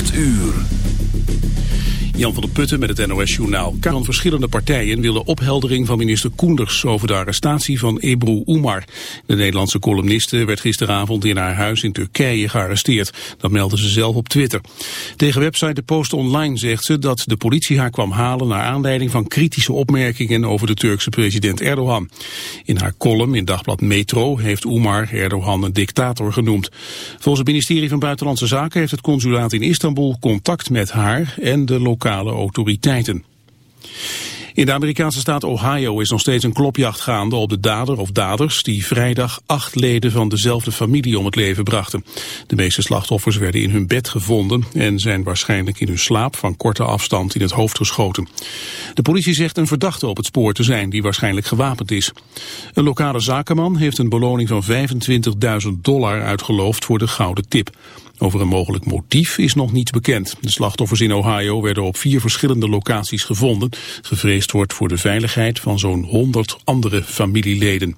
8 uur. Jan van der Putten met het NOS-journaal. Van verschillende partijen willen opheldering van minister Koenders over de arrestatie van Ebru Umar. De Nederlandse columniste werd gisteravond in haar huis in Turkije gearresteerd. Dat meldde ze zelf op Twitter. Tegen website De Post Online zegt ze dat de politie haar kwam halen naar aanleiding van kritische opmerkingen over de Turkse president Erdogan. In haar column in dagblad Metro heeft Umar Erdogan een dictator genoemd. Volgens het ministerie van Buitenlandse Zaken heeft het consulaat in Istanbul contact met haar en de lokale autoriteiten. In de Amerikaanse staat Ohio is nog steeds een klopjacht gaande op de dader of daders die vrijdag acht leden van dezelfde familie om het leven brachten. De meeste slachtoffers werden in hun bed gevonden en zijn waarschijnlijk in hun slaap van korte afstand in het hoofd geschoten. De politie zegt een verdachte op het spoor te zijn die waarschijnlijk gewapend is. Een lokale zakenman heeft een beloning van 25.000 dollar uitgeloofd voor de gouden tip. Over een mogelijk motief is nog niets bekend. De slachtoffers in Ohio werden op vier verschillende locaties gevonden. Gevreesd wordt voor de veiligheid van zo'n 100 andere familieleden.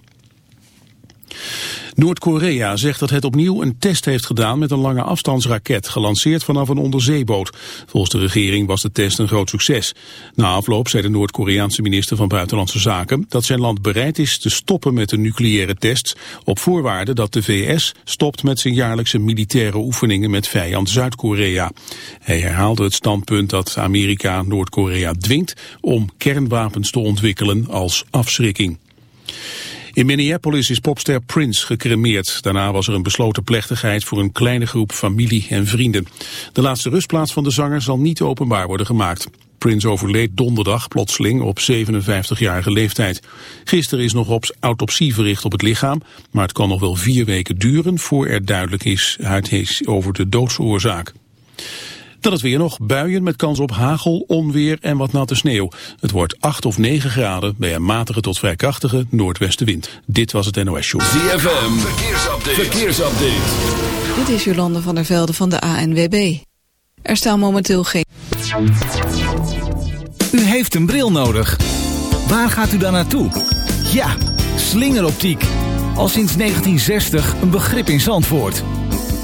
Noord-Korea zegt dat het opnieuw een test heeft gedaan met een lange afstandsraket, gelanceerd vanaf een onderzeeboot. Volgens de regering was de test een groot succes. Na afloop zei de Noord-Koreaanse minister van Buitenlandse Zaken dat zijn land bereid is te stoppen met de nucleaire tests, op voorwaarde dat de VS stopt met zijn jaarlijkse militaire oefeningen met vijand Zuid-Korea. Hij herhaalde het standpunt dat Amerika Noord-Korea dwingt om kernwapens te ontwikkelen als afschrikking. In Minneapolis is popster Prince gecremeerd. Daarna was er een besloten plechtigheid voor een kleine groep familie en vrienden. De laatste rustplaats van de zanger zal niet openbaar worden gemaakt. Prince overleed donderdag plotseling op 57-jarige leeftijd. Gisteren is nog op autopsie verricht op het lichaam, maar het kan nog wel vier weken duren voor er duidelijk is over de doodsoorzaak. Dan het weer nog. Buien met kans op hagel, onweer en wat natte sneeuw. Het wordt 8 of 9 graden bij een matige tot vrij krachtige noordwestenwind. Dit was het NOS Show. ZFM, verkeersupdate. verkeersupdate. Dit is Jolande van der Velde van de ANWB. Er staan momenteel geen... U heeft een bril nodig. Waar gaat u dan naartoe? Ja, slingeroptiek. Al sinds 1960 een begrip in Zandvoort.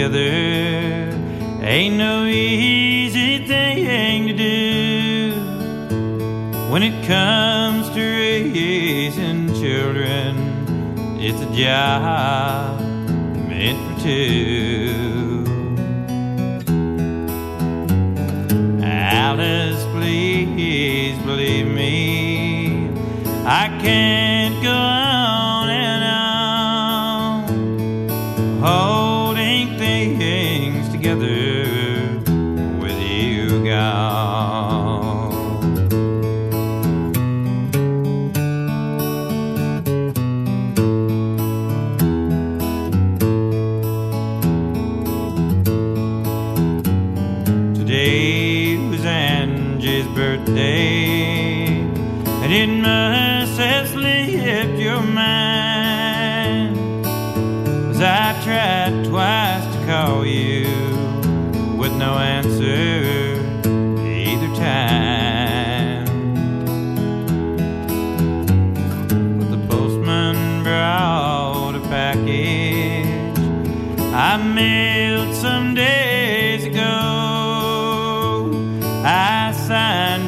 Together ain't no easy thing to do when it comes to raising children. It's a job meant for two. Alice, please believe me, I can't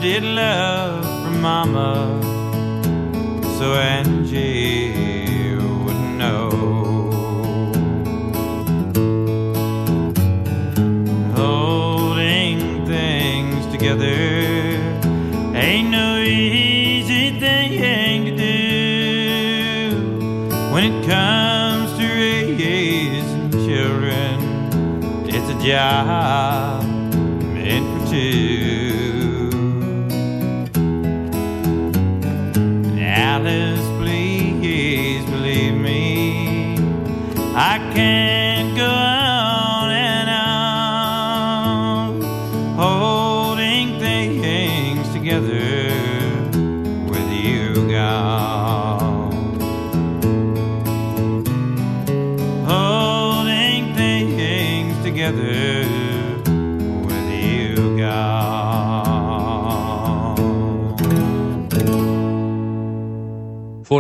it love from mama so Angie would know. Holding things together ain't no easy thing to do when it comes to raising children. It's a job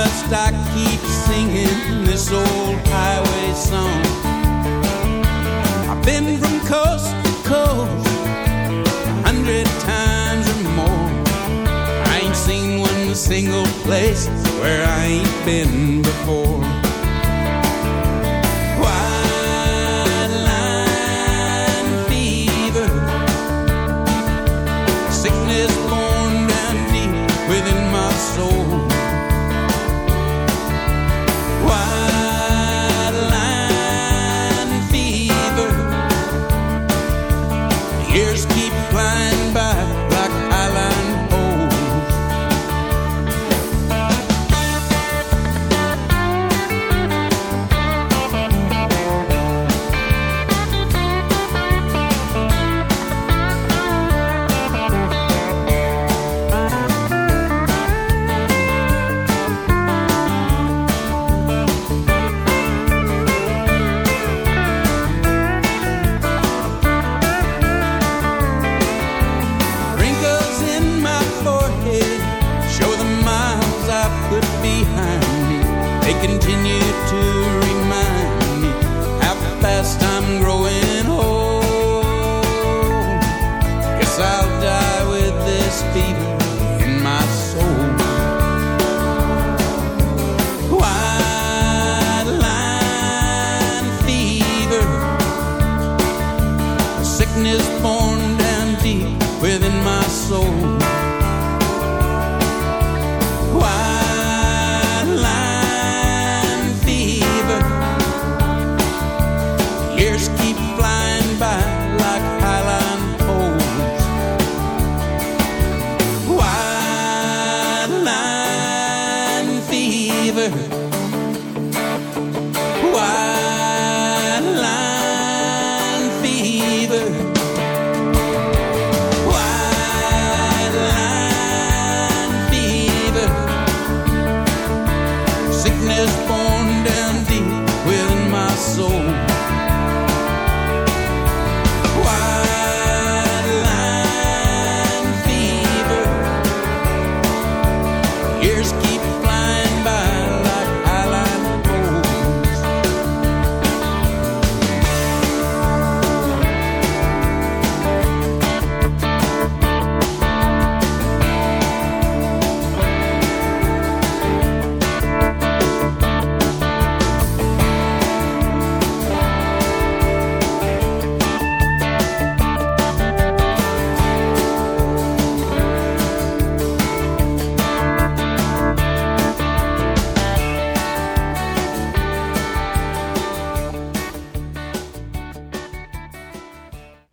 must I keep singing this old highway song? I've been from coast to coast a hundred times or more. I ain't seen one single place where I ain't been before.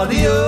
Adios,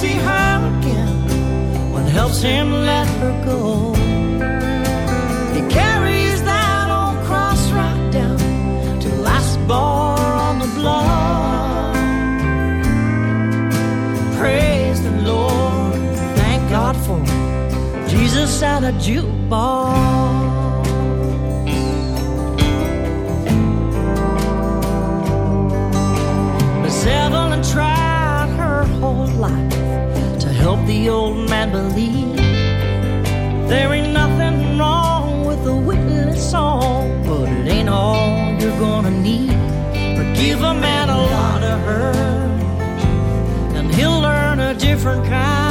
See her again, one helps him let her go. He carries that old cross right down to the last bar on the block. Praise the Lord, thank God for Jesus and a jukebox. Evelyn tried her whole life help the old man believe there ain't nothing wrong with a witness song, but it ain't all you're gonna need. But give a man a lot of hurt, and he'll learn a different kind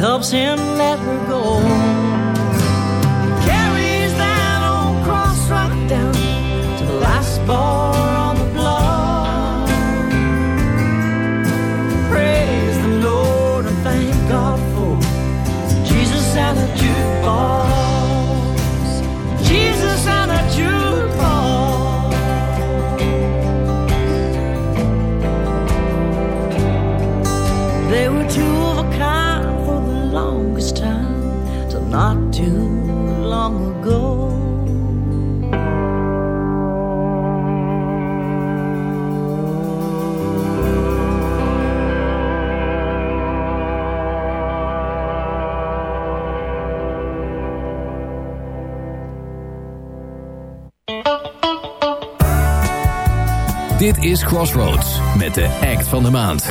helps him let her go. Carries that old cross right down to the last bar on the block. Praise the Lord and thank God for Jesus and a jukebox. Jesus and a jukebox. They were two of a kind the longest time, till not too long ago. Dit is Crossroads met de act van de maand.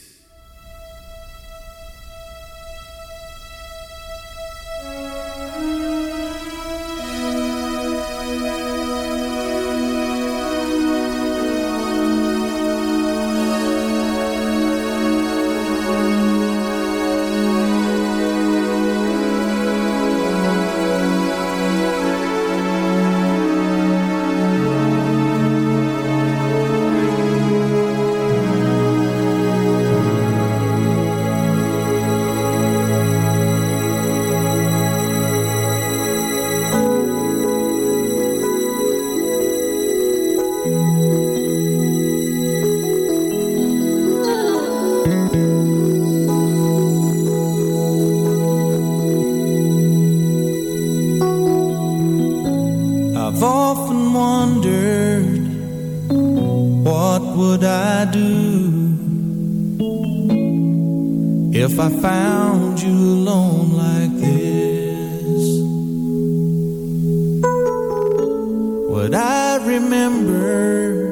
Would I remember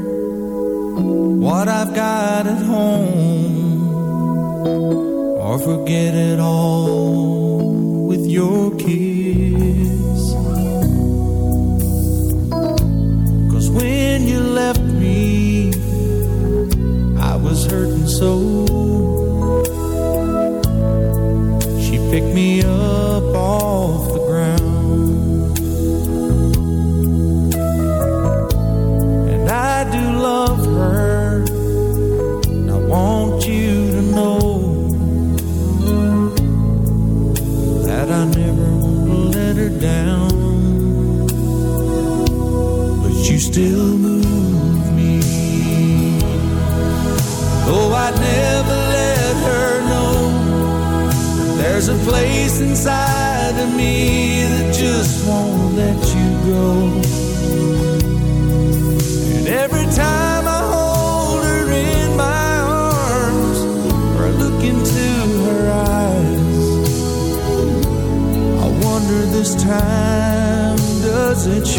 what I've got at home or forget it all with your kiss? Cause when you left me, I was hurting so. She picked me up inside of me that just won't let you go. And every time I hold her in my arms or I look into her eyes, I wonder this time, does it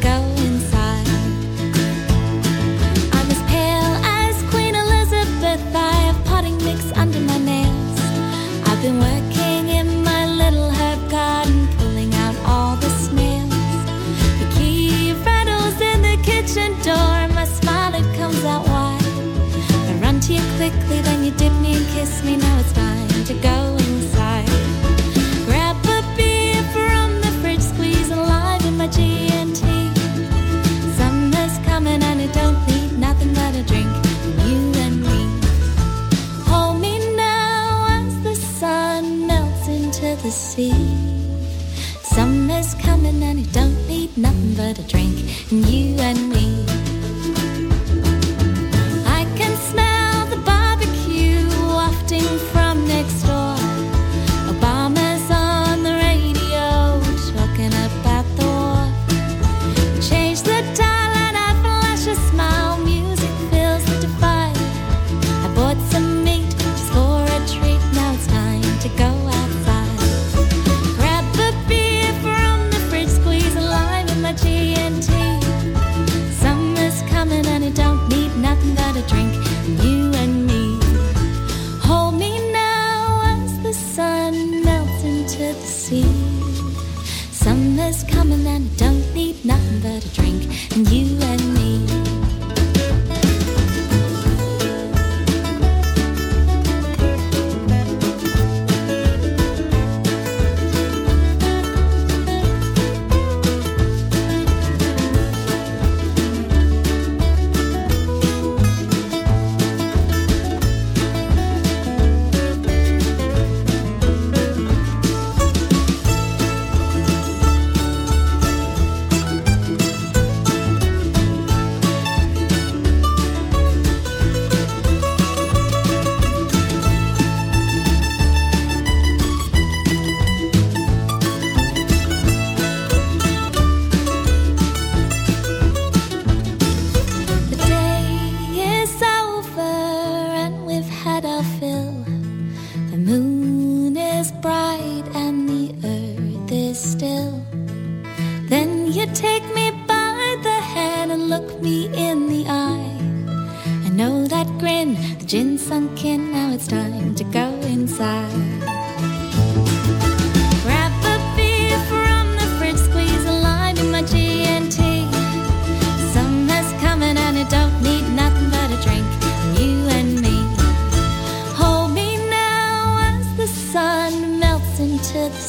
go.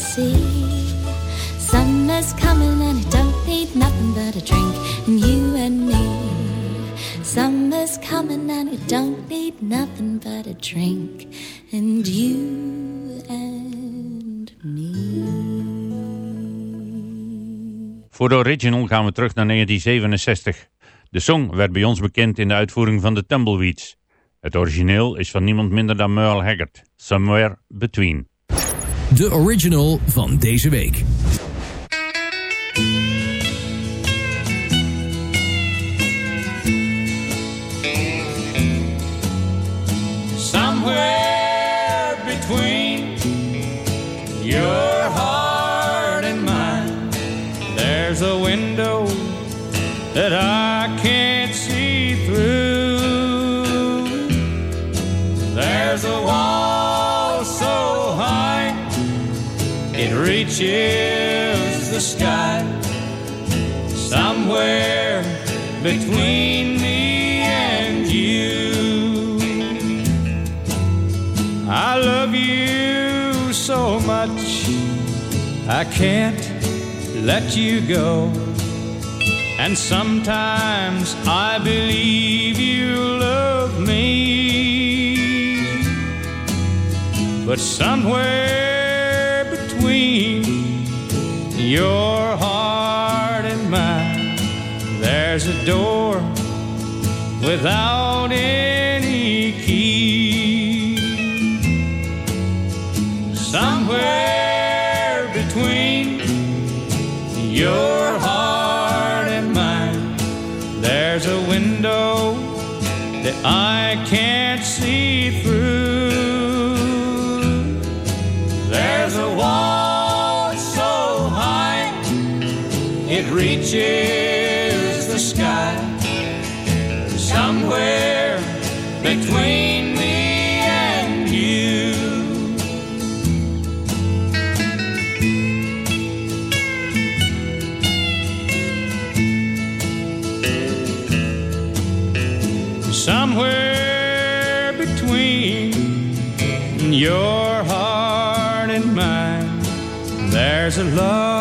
Sea. Summer's coming and it don't need nothing but a drink. And you and me. Summer's coming and it don't need nothing but a drink. And you and Voor de original gaan we terug naar 1967. De song werd bij ons bekend in de uitvoering van de Tumbleweeds. Het origineel is van niemand minder dan Merle Haggard, Somewhere Between. De original van deze week. somewhere between your heart and mine. There's a window that I reaches the sky. Somewhere between me and you. I love you so much, I can't let you go. And sometimes I believe you love me. But somewhere your heart and mine, there's a door without any key. Somewhere between your heart and mine, there's a window that I can't see through. There's a wall reaches the sky. Somewhere between me and you. somewhere between your heart and mine. There's a love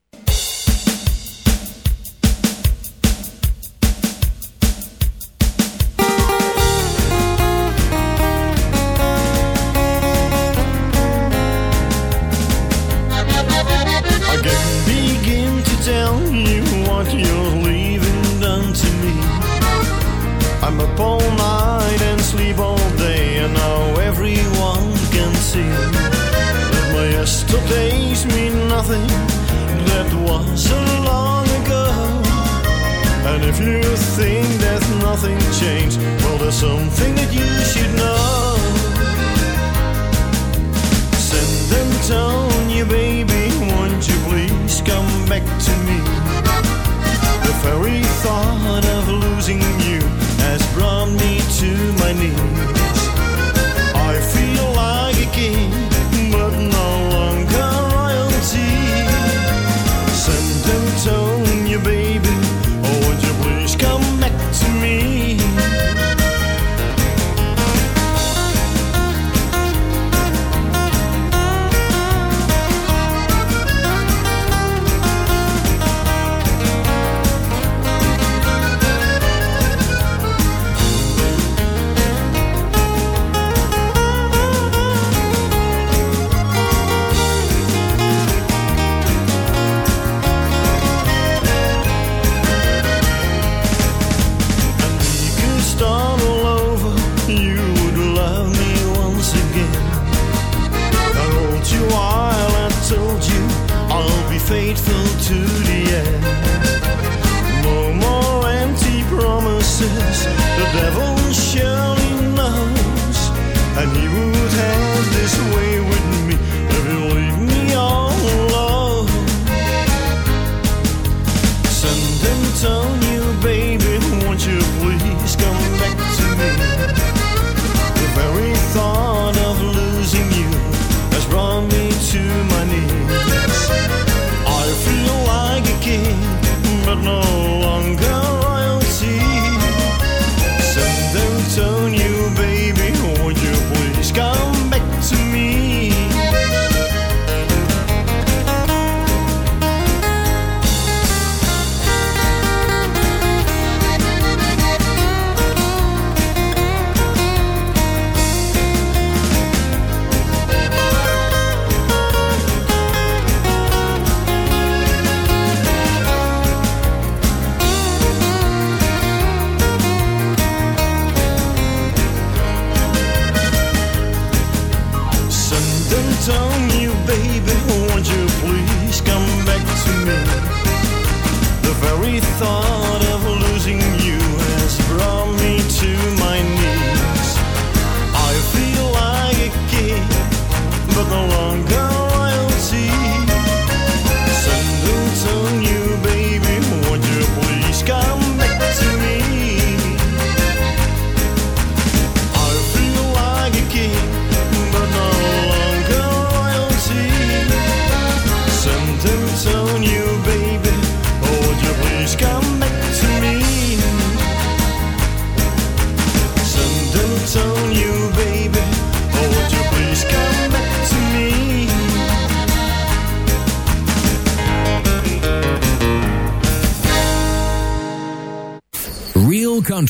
No longer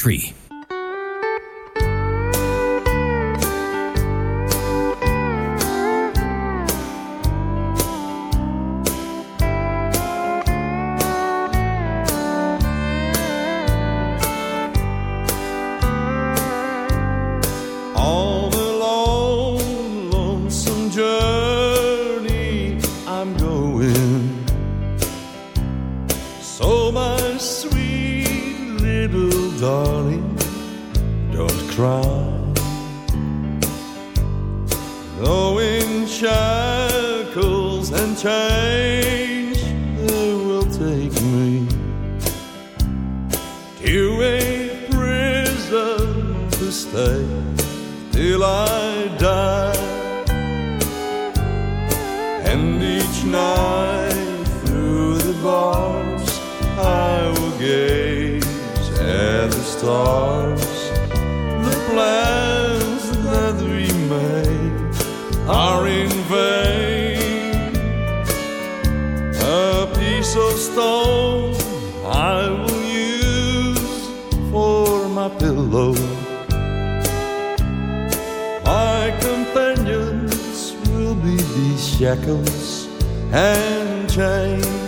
Country. Shackles and chains.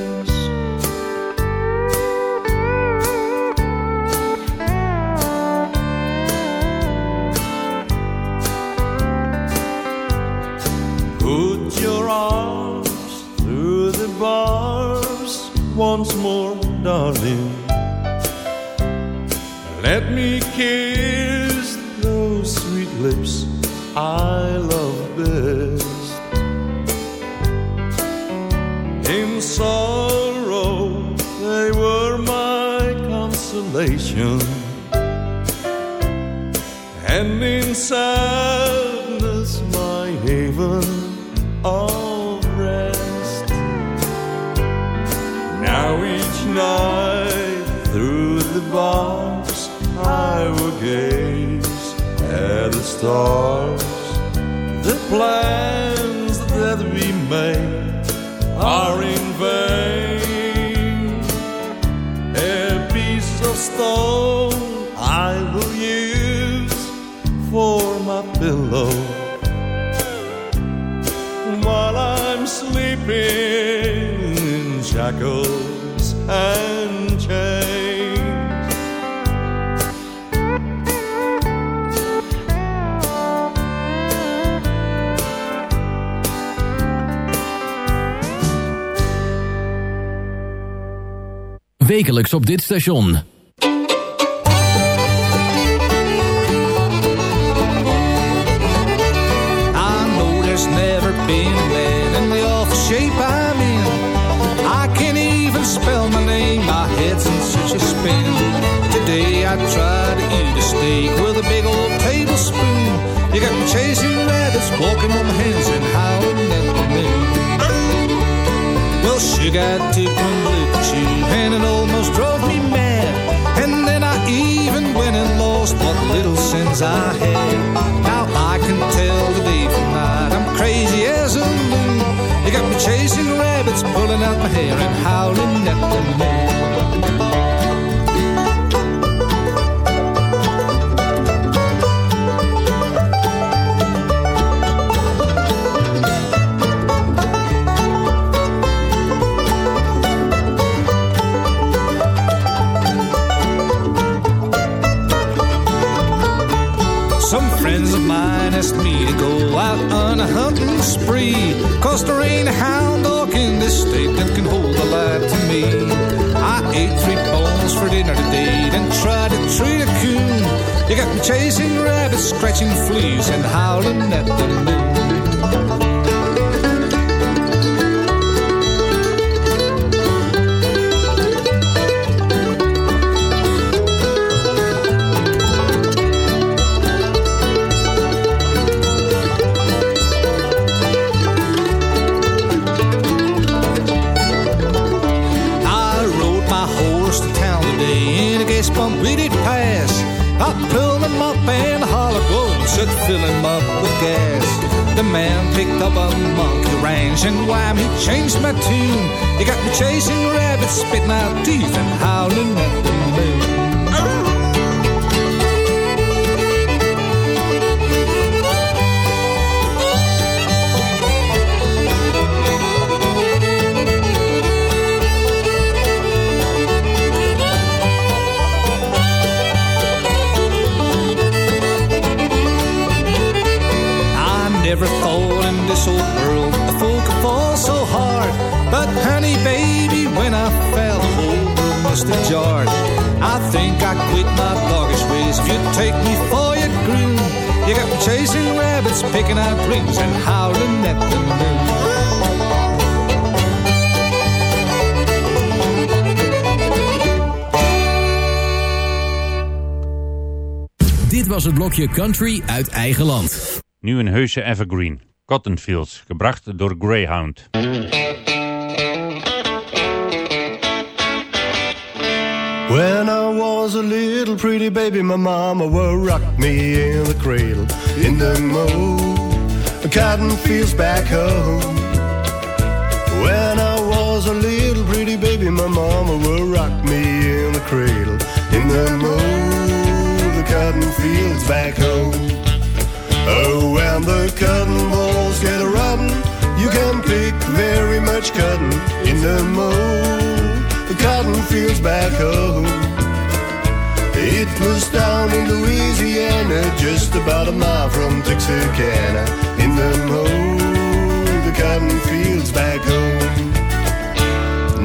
Wekelijks op dit station. Shape I'm in. I can't even spell my name, my head's in such a spin. Today I tried to eat a steak with a big old tablespoon. You got me chasing rabbits, walking on my hands and howling at the moon. Well, she got tipped sense I. Now I can tell the day from night. I'm crazy as a loon. You got me chasing rabbits, pulling out my hair and howling at the moon. Cause there ain't a hound dog in this state that can hold a light to me. I ate three bones for dinner today, then tried to treat a coon. You got me chasing rabbits, scratching fleas, and howling at the moon. Fill him up with gas. The man picked up a monkey ranch and wham, he changed my tune. He got me chasing rabbits, spitting out teeth and howling at the moon. Blokje Country uit eigen land. Nu een heuse evergreen. Cotton Fields, gebracht door Greyhound. When I was a little pretty baby, my mama would rock me in the cradle in the mow cotton fields back home. When I was a little pretty baby, my mama would rock me in the cradle in the mow the cotton fields back home. Oh, when the cotton balls get rotten, you can pick very much cotton in the mow the cotton fields back home. It was down in Louisiana, just about a mile from Texarkana, in the mow the cotton fields back home.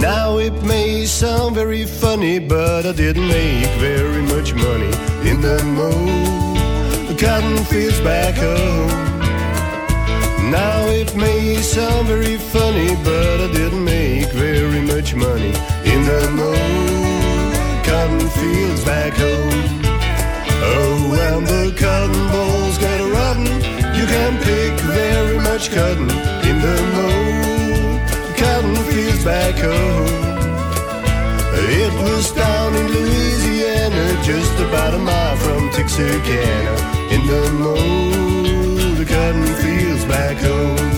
Now it may sound very funny, but I didn't make very much money in the mow the cotton fields back home. Now it may sound very funny, but I didn't make very much money in the mow cotton fields back home. Oh, when the cotton balls get rotten, you can pick very much cotton in the mow cotton fields back home. Was down in Louisiana, just about a mile from Texarkana, in the mow the cotton fields back home.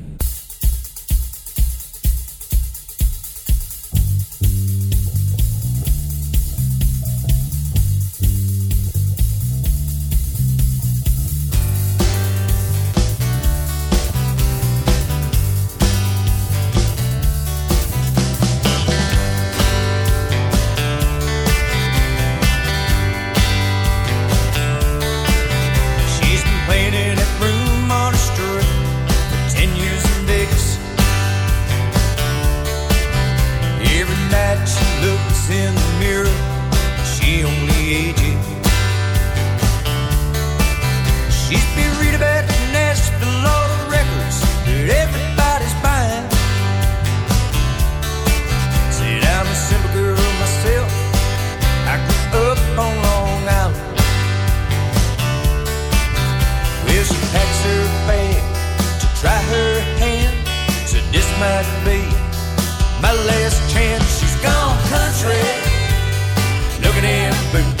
Boo.